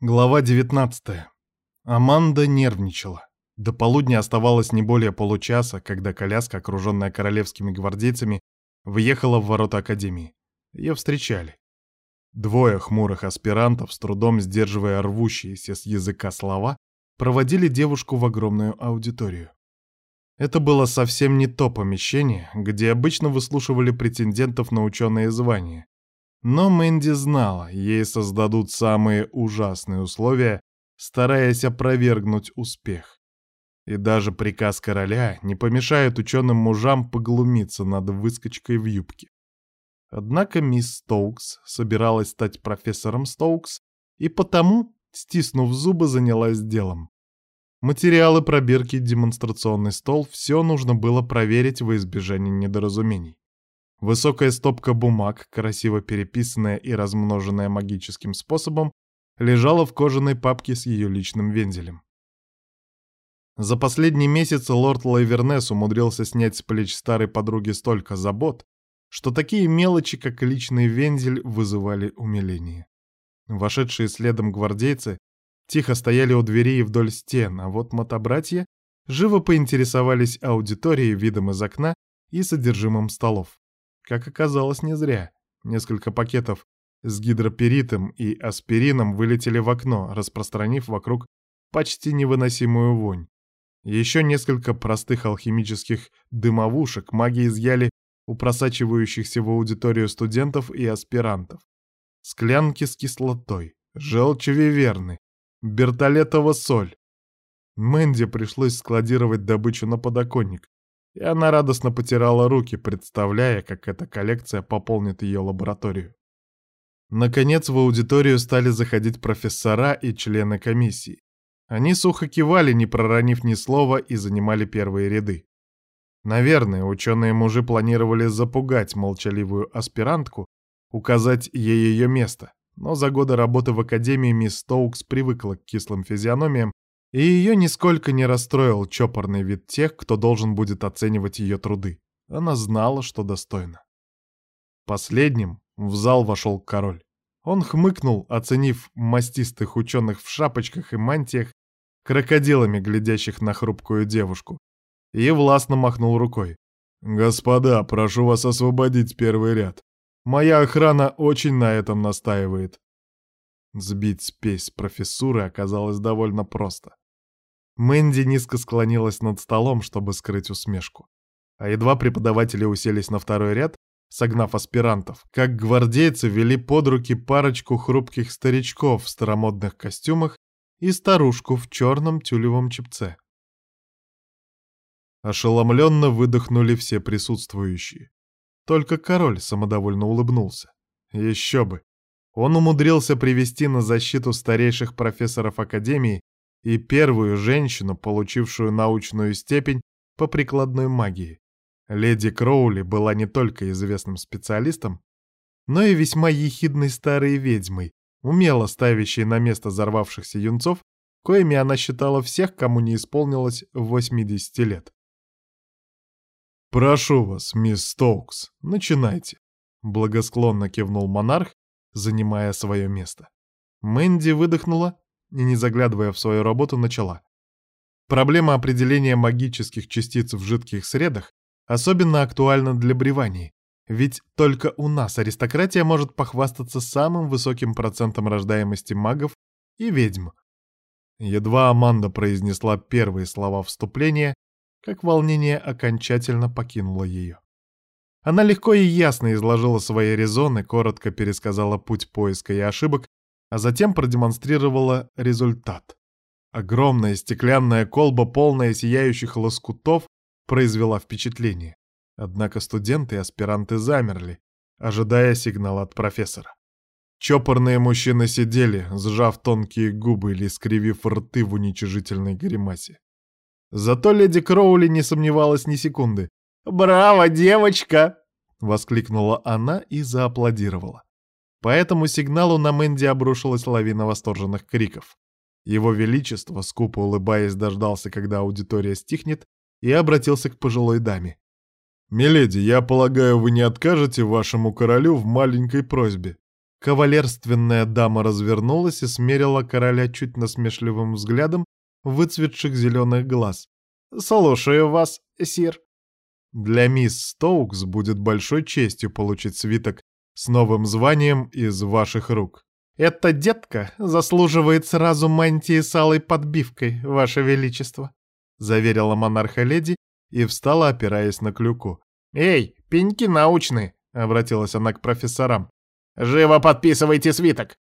Глава 19. Аманда нервничала. До полудня оставалось не более получаса, когда коляска, окруженная королевскими гвардейцами, въехала в ворота Академии. Ее встречали. Двое хмурых аспирантов, с трудом сдерживая рвущиеся с языка слова, проводили девушку в огромную аудиторию. Это было совсем не то помещение, где обычно выслушивали претендентов на ученые звания, но Мэнди знала, ей создадут самые ужасные условия, стараясь опровергнуть успех. И даже приказ короля не помешает ученым мужам поглумиться над выскочкой в юбке. Однако мисс Стоукс собиралась стать профессором Стоукс, и потому, стиснув зубы, занялась делом. Материалы, пробирки, демонстрационный стол — все нужно было проверить во избежание недоразумений. Высокая стопка бумаг, красиво переписанная и размноженная магическим способом, лежала в кожаной папке с ее личным вензелем. За последний месяц лорд Лайвернес умудрился снять с плеч старой подруги столько забот, что такие мелочи, как личный вензель, вызывали умиление. Вошедшие следом гвардейцы тихо стояли у двери и вдоль стен, а вот мотобратья живо поинтересовались аудиторией, видом из окна и содержимым столов. Как оказалось, не зря. Несколько пакетов с гидроперитом и аспирином вылетели в окно, распространив вокруг почти невыносимую вонь. Еще несколько простых алхимических дымовушек маги изъяли у просачивающихся в аудиторию студентов и аспирантов. Склянки с кислотой, желчь виверны, бертолетова соль. Мэнди пришлось складировать добычу на подоконник, и она радостно потирала руки, представляя, как эта коллекция пополнит ее лабораторию. Наконец в аудиторию стали заходить профессора и члены комиссии. Они сухо кивали, не проронив ни слова, и занимали первые ряды. Наверное, ученые-мужи планировали запугать молчаливую аспирантку, указать ей ее место, но за годы работы в академии мисс Стоукс привыкла к кислым физиономиям и ее нисколько не расстроил чопорный вид тех, кто должен будет оценивать ее труды. Она знала, что достойна. Последним в зал вошел король. Он хмыкнул, оценив мастистых ученых в шапочках и мантиях, крокодилами, глядящих на хрупкую девушку, и властно махнул рукой. «Господа, прошу вас освободить первый ряд. Моя охрана очень на этом настаивает». Сбить спесь профессуры оказалось довольно просто. Мэнди низко склонилась над столом, чтобы скрыть усмешку. А едва преподаватели уселись на второй ряд, согнав аспирантов, как гвардейцы вели под руки парочку хрупких старичков в старомодных костюмах и старушку в черном тюлевом чепце. Ошеломленно выдохнули все присутствующие. Только король самодовольно улыбнулся. Еще бы. Он умудрился привести на защиту старейших профессоров Академии и первую женщину, получившую научную степень по прикладной магии. Леди Кроули была не только известным специалистом, но и весьма ехидной старой ведьмой, умело ставящей на место взорвавшихся юнцов, коими она считала всех, кому не исполнилось 80 лет. «Прошу вас, мисс Стоукс, начинайте», — благосклонно кивнул монарх, занимая свое место. Мэнди выдохнула и, не заглядывая в свою работу, начала. Проблема определения магических частиц в жидких средах особенно актуальна для бреваний, ведь только у нас аристократия может похвастаться самым высоким процентом рождаемости магов и ведьм. Едва Аманда произнесла первые слова вступления, как волнение окончательно покинуло ее. Она легко и ясно изложила свои резоны, коротко пересказала путь поиска и ошибок, а затем продемонстрировала результат. Огромная стеклянная колба, полная сияющих лоскутов, произвела впечатление. Однако студенты и аспиранты замерли, ожидая сигнала от профессора. Чопорные мужчины сидели, сжав тонкие губы или скривив рты в уничижительной гримасе. Зато леди Кроули не сомневалась ни секунды. «Браво, девочка!» — воскликнула она и зааплодировала. По этому сигналу на Мэнди обрушилась лавина восторженных криков. Его Величество, скупо улыбаясь, дождался, когда аудитория стихнет, и обратился к пожилой даме. «Миледи, я полагаю, вы не откажете вашему королю в маленькой просьбе. Кавалерственная дама развернулась и смерила короля чуть насмешливым взглядом выцветших зеленых глаз. «Слушаю вас, сир». Для мисс Стоукс будет большой честью получить свиток с новым званием из ваших рук. Эта детка заслуживает сразу мантии с алой подбивкой, ваше величество», — заверила монарха леди и встала, опираясь на клюку. «Эй, пеньки научные!» — обратилась она к профессорам. «Живо подписывайте свиток!»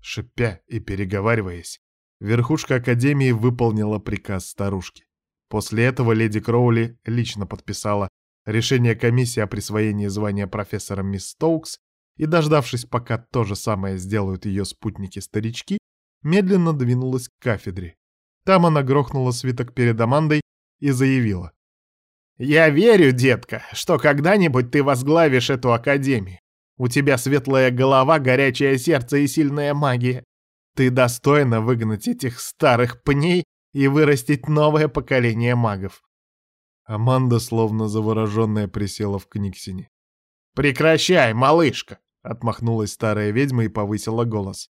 Шипя и переговариваясь, верхушка Академии выполнила приказ старушки. После этого леди Кроули лично подписала решение комиссии о присвоении звания профессора мисс Стоукс и, дождавшись, пока то же самое сделают ее спутники-старички, медленно двинулась к кафедре. Там она грохнула свиток перед Амандой и заявила. «Я верю, детка, что когда-нибудь ты возглавишь эту академию. У тебя светлая голова, горячее сердце и сильная магия. Ты достойна выгнать этих старых пней и вырастить новое поколение магов. Аманда, словно завороженная, присела в книгсине. «Прекращай, малышка!» — отмахнулась старая ведьма и повысила голос.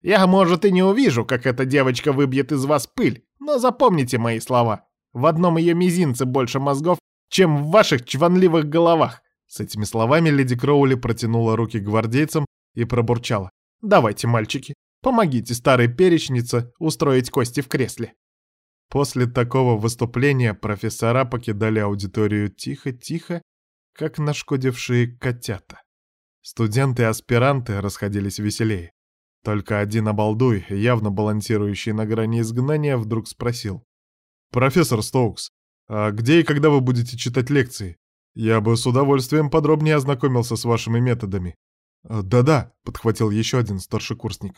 «Я, может, и не увижу, как эта девочка выбьет из вас пыль, но запомните мои слова. В одном ее мизинце больше мозгов, чем в ваших чванливых головах. С этими словами леди Кроули протянула руки гвардейцам и пробурчала. «Давайте, мальчики, помогите старой перечнице устроить кости в кресле». После такого выступления профессора покидали аудиторию тихо-тихо, как нашкодившие котята. Студенты и аспиранты расходились веселее. Только один обалдуй, явно балансирующий на грани изгнания, вдруг спросил. «Профессор Стоукс, а где и когда вы будете читать лекции? Я бы с удовольствием подробнее ознакомился с вашими методами. «Э, «Да-да», — подхватил еще один старшекурсник.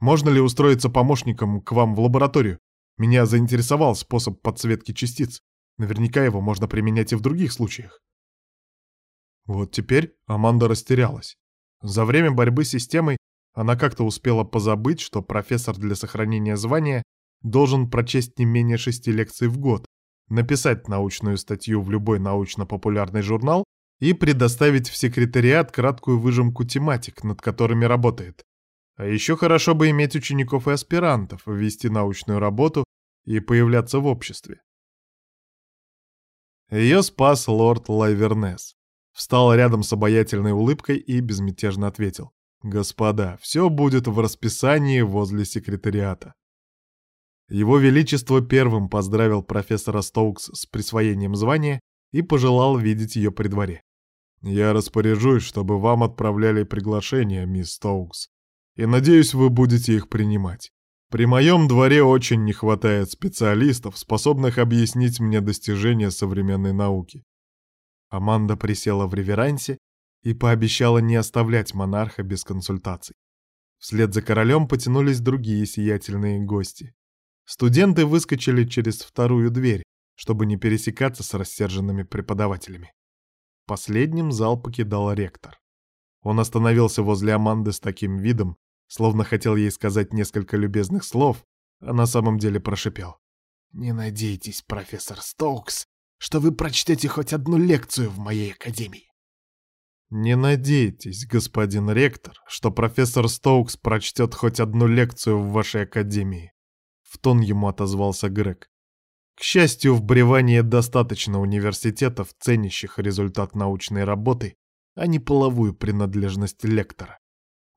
«Можно ли устроиться помощником к вам в лабораторию? Меня заинтересовал способ подсветки частиц. Наверняка его можно применять и в других случаях». Вот теперь Аманда растерялась. За время борьбы с системой она как-то успела позабыть, что профессор для сохранения звания должен прочесть не менее шести лекций в год, написать научную статью в любой научно-популярный журнал и предоставить в секретариат краткую выжимку тематик, над которыми работает. А еще хорошо бы иметь учеников и аспирантов, вести научную работу и появляться в обществе. Ее спас лорд Лайвернес. Встал рядом с обаятельной улыбкой и безмятежно ответил. «Господа, все будет в расписании возле секретариата. Его Величество первым поздравил профессора Стоукс с присвоением звания и пожелал видеть ее при дворе. «Я распоряжусь, чтобы вам отправляли приглашения, мисс Стоукс, и надеюсь, вы будете их принимать. При моем дворе очень не хватает специалистов, способных объяснить мне достижения современной науки». Аманда присела в реверансе и пообещала не оставлять монарха без консультаций. Вслед за королем потянулись другие сиятельные гости. Студенты выскочили через вторую дверь, чтобы не пересекаться с рассерженными преподавателями. Последним зал покидал ректор. Он остановился возле Аманды с таким видом, словно хотел ей сказать несколько любезных слов, а на самом деле прошипел. «Не надейтесь, профессор Стоукс, что вы прочтете хоть одну лекцию в моей академии». «Не надейтесь, господин ректор, что профессор Стоукс прочтет хоть одну лекцию в вашей академии. В тон ему отозвался Грег. К счастью, в Бревании достаточно университетов, ценящих результат научной работы, а не половую принадлежность лектора.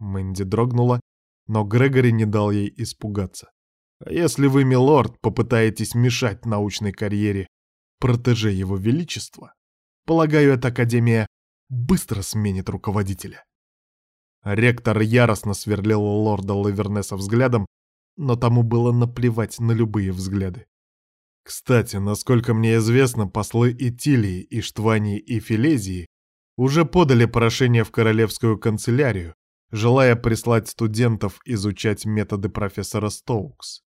Мэнди дрогнула, но Грегори не дал ей испугаться. А если вы, милорд, попытаетесь мешать научной карьере протеже его величества, полагаю, эта академия быстро сменит руководителя. Ректор яростно сверлил лорда Лавернеса взглядом, но тому было наплевать на любые взгляды. Кстати, насколько мне известно, послы Итилии, Иштвании и Филезии уже подали прошение в Королевскую канцелярию, желая прислать студентов изучать методы профессора Стоукс.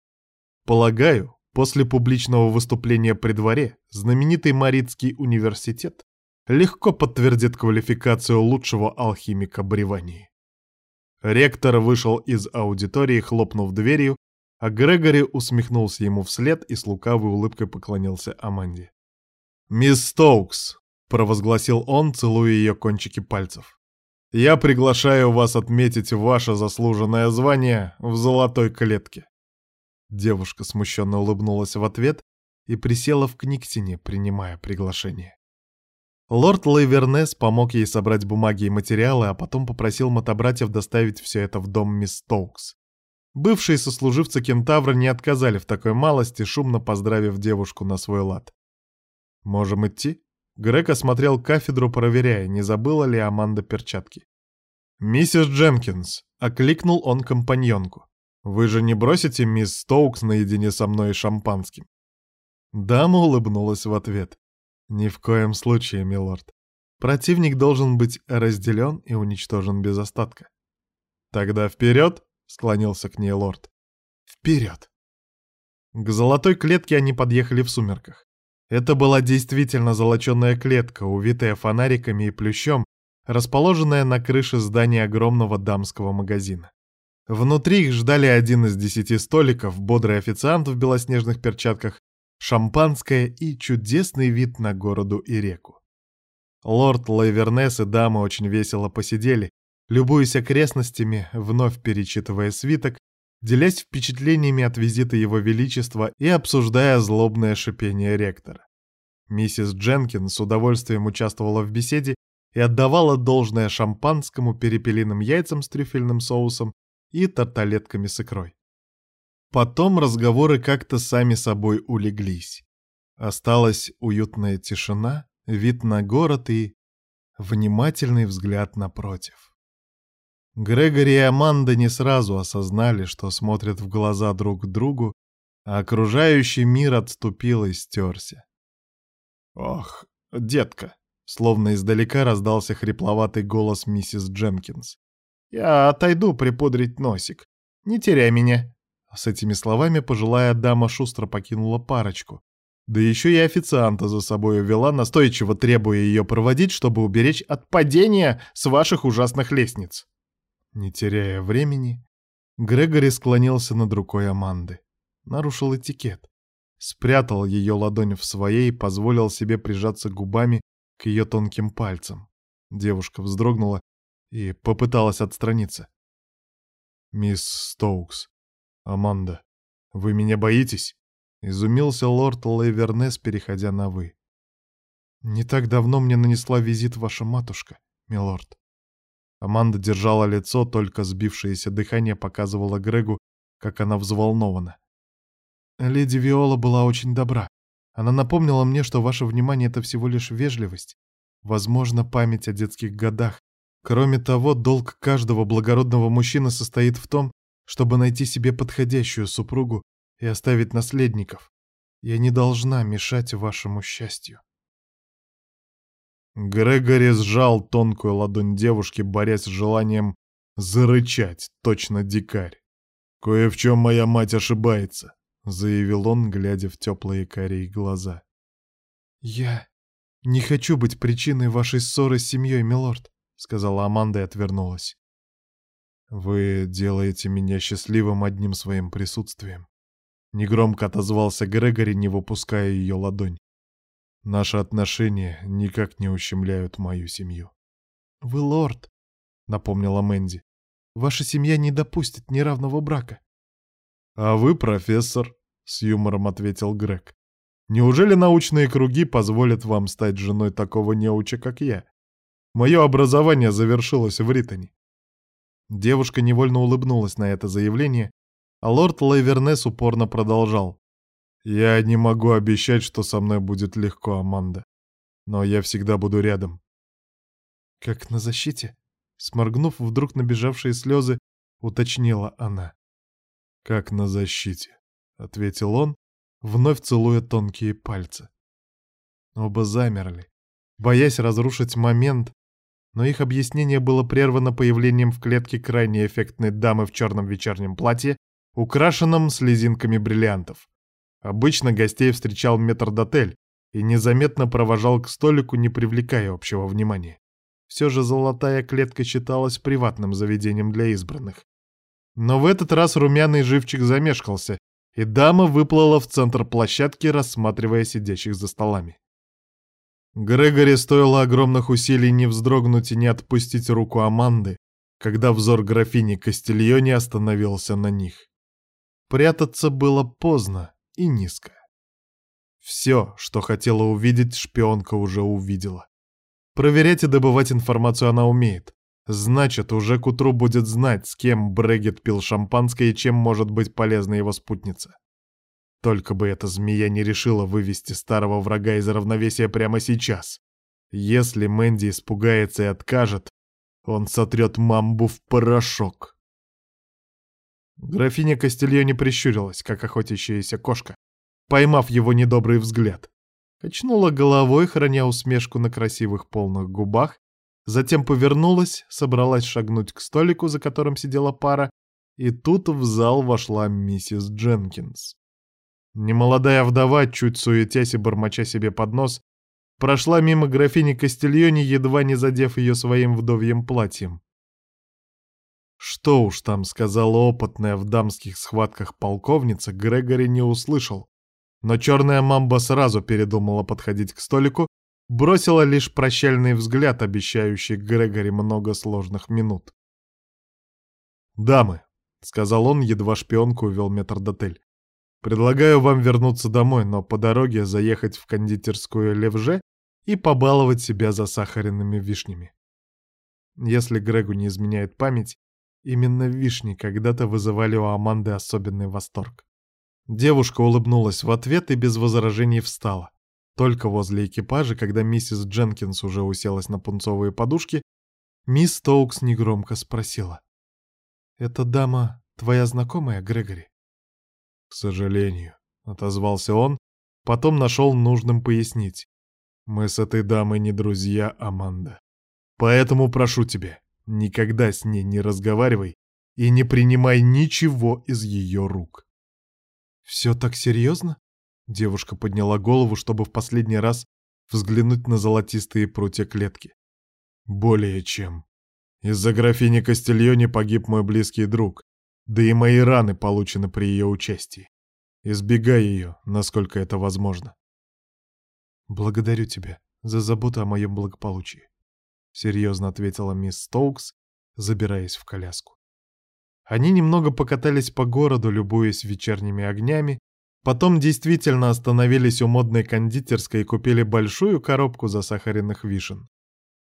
Полагаю, после публичного выступления при дворе знаменитый Маритский университет легко подтвердит квалификацию лучшего алхимика Бревании. Ректор вышел из аудитории, хлопнув дверью, а Грегори усмехнулся ему вслед и с лукавой улыбкой поклонился Аманде. «Мисс Стоукс!» — провозгласил он, целуя ее кончики пальцев. Я приглашаю вас отметить ваше заслуженное звание в золотой клетке. Девушка смущенно улыбнулась в ответ и присела в книгтине, принимая приглашение. Лорд Лейвернес помог ей собрать бумаги и материалы, а потом попросил мотобратьев доставить все это в дом мисс Стоукс. Бывшие сослуживцы кентавра не отказали в такой малости, шумно поздравив девушку на свой лад. «Можем идти?» Грег осмотрел кафедру, проверяя, не забыла ли Аманда перчатки. «Миссис Дженкинс», — окликнул он компаньонку. «Вы же не бросите мисс Стоукс наедине со мной и шампанским?» Дама улыбнулась в ответ. «Ни в коем случае, милорд. Противник должен быть разделен и уничтожен без остатка». «Тогда вперед!» — склонился к ней лорд. «Вперед!» К золотой клетке они подъехали в сумерках. Это была действительно золоченая клетка, увитая фонариками и плющом, расположенная на крыше здания огромного дамского магазина. Внутри их ждали один из десяти столиков, бодрый официант в белоснежных перчатках, шампанское и чудесный вид на городу и реку. Лорд Лайвернес и дамы очень весело посидели, любуясь окрестностями, вновь перечитывая свиток, делясь впечатлениями от визита Его Величества и обсуждая злобное шипение ректора. Миссис Дженкин с удовольствием участвовала в беседе и отдавала должное шампанскому, перепелиным яйцам с трюфельным соусом и тарталетками с икрой. Потом разговоры как-то сами собой улеглись. Осталась уютная тишина, вид на город и внимательный взгляд напротив. Грегори и Аманда не сразу осознали, что смотрят в глаза друг другу, а окружающий мир отступил и стерся. «Ох, детка!» Словно издалека раздался хрипловатый голос миссис Дженкинс. «Я отойду припудрить носик. Не теряй меня». С этими словами пожилая дама шустро покинула парочку. Да еще и официанта за собой увела, настойчиво требуя ее проводить, чтобы уберечь от падения с ваших ужасных лестниц. Не теряя времени, Грегори склонился над рукой Аманды. Нарушил этикет. Спрятал ее ладонь в своей и позволил себе прижаться губами к ее тонким пальцам. Девушка вздрогнула и попыталась отстраниться. «Мисс Стоукс, Аманда, вы меня боитесь?» — изумился лорд Лейвернес, переходя на «вы». «Не так давно мне нанесла визит ваша матушка, милорд». Аманда держала лицо, только сбившееся дыхание показывало Грегу, как она взволнована. «Леди Виола была очень добра. Она напомнила мне, что ваше внимание — это всего лишь вежливость, возможно, память о детских годах. Кроме того, долг каждого благородного мужчины состоит в том, чтобы найти себе подходящую супругу и оставить наследников. Я не должна мешать вашему счастью. Грегори сжал тонкую ладонь девушки, борясь с желанием зарычать, точно дикарь. «Кое в чем моя мать ошибается заявил он, глядя в теплые карие глаза. «Я не хочу быть причиной вашей ссоры с семьей, милорд», — сказала Аманда и отвернулась. «Вы делаете меня счастливым одним своим присутствием», — негромко отозвался Грегори, не выпуская ее ладонь. «Наши отношения никак не ущемляют мою семью». «Вы лорд», — напомнила Мэнди. «Ваша семья не допустит неравного брака». «А вы профессор», — с юмором ответил Грег. «Неужели научные круги позволят вам стать женой такого неуча, как я? Мое образование завершилось в Ритоне». Девушка невольно улыбнулась на это заявление, а лорд Лайвернес упорно продолжал. «Я не могу обещать, что со мной будет легко, Аманда, но я всегда буду рядом». «Как на защите?» Сморгнув вдруг набежавшие слезы, уточнила она. «Как на защите», — ответил он, вновь целуя тонкие пальцы. Оба замерли, боясь разрушить момент, но их объяснение было прервано появлением в клетке крайне эффектной дамы в черном вечернем платье, украшенном слезинками бриллиантов. Обычно гостей встречал метрдотель и незаметно провожал к столику, не привлекая общего внимания. Все же золотая клетка считалась приватным заведением для избранных. Но в этот раз румяный живчик замешкался, и дама выплыла в центр площадки, рассматривая сидящих за столами. Грегори стоило огромных усилий не вздрогнуть и не отпустить руку Аманды, когда взор графини Кастильони остановился на них. Прятаться было поздно и низко. Все, что хотела увидеть, шпионка уже увидела. Проверять и добывать информацию она умеет. Значит, уже к утру будет знать, с кем Брегет пил шампанское и чем может быть полезна его спутница. Только бы эта змея не решила вывести старого врага из равновесия прямо сейчас. Если Мэнди испугается и откажет, он сотрет мамбу в порошок. Графиня Костелье не прищурилась, как охотящаяся кошка, поймав его недобрый взгляд. Качнула головой, храня усмешку на красивых полных губах, затем повернулась, собралась шагнуть к столику, за которым сидела пара, и тут в зал вошла миссис Дженкинс. Немолодая вдова, чуть суетясь и бормоча себе под нос, прошла мимо графини Кастильони, едва не задев ее своим вдовьим платьем. Что уж там сказала опытная в дамских схватках полковница, Грегори не услышал. Но черная мамба сразу передумала подходить к столику, бросила лишь прощальный взгляд, обещающий Грегори много сложных минут. «Дамы», — сказал он, едва шпионку увел метрдотель, Предлагаю вам вернуться домой, но по дороге заехать в кондитерскую Левже и побаловать себя засахаренными вишнями. Если Грегу не изменяет память, именно вишни когда-то вызывали у Аманды особенный восторг. Девушка улыбнулась в ответ и без возражений встала. Только возле экипажа, когда миссис Дженкинс уже уселась на пунцовые подушки, мисс Тоукс негромко спросила. «Эта дама твоя знакомая, Грегори?» «К сожалению», — отозвался он, потом нашел нужным пояснить. «Мы с этой дамой не друзья, Аманда. Поэтому прошу тебя, никогда с ней не разговаривай и не принимай ничего из ее рук». «Все так серьезно?» Девушка подняла голову, чтобы в последний раз взглянуть на золотистые прутья клетки. «Более чем. Из-за графини Кастильони погиб мой близкий друг, да и мои раны получены при ее участии. Избегай ее, насколько это возможно. «Благодарю тебя за заботу о моем благополучии», — серьезно ответила мисс Стоукс, забираясь в коляску. Они немного покатались по городу, любуясь вечерними огнями, потом действительно остановились у модной кондитерской и купили большую коробку засахаренных вишен.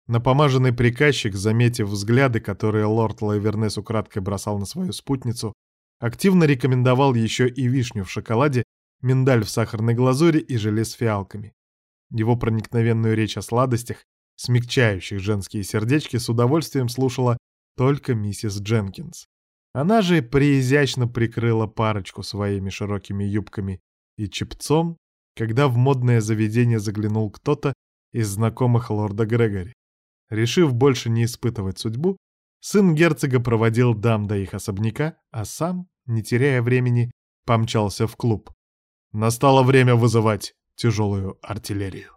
Напомаженный приказчик, заметив взгляды, которые лорд Лайвернес украдкой бросал на свою спутницу, активно рекомендовал еще и вишню в шоколаде, миндаль в сахарной глазури и желе с фиалками. Его проникновенную речь о сладостях, смягчающих женские сердечки, с удовольствием слушала только миссис Дженкинс. Она же преизящно прикрыла парочку своими широкими юбками и чепцом, когда в модное заведение заглянул кто-то из знакомых лорда Грегори. Решив больше не испытывать судьбу, сын герцога проводил дам до их особняка, а сам, не теряя времени, помчался в клуб. Настало время вызывать тяжелую артиллерию.